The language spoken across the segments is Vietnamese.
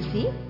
produzir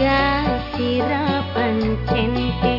gepok ning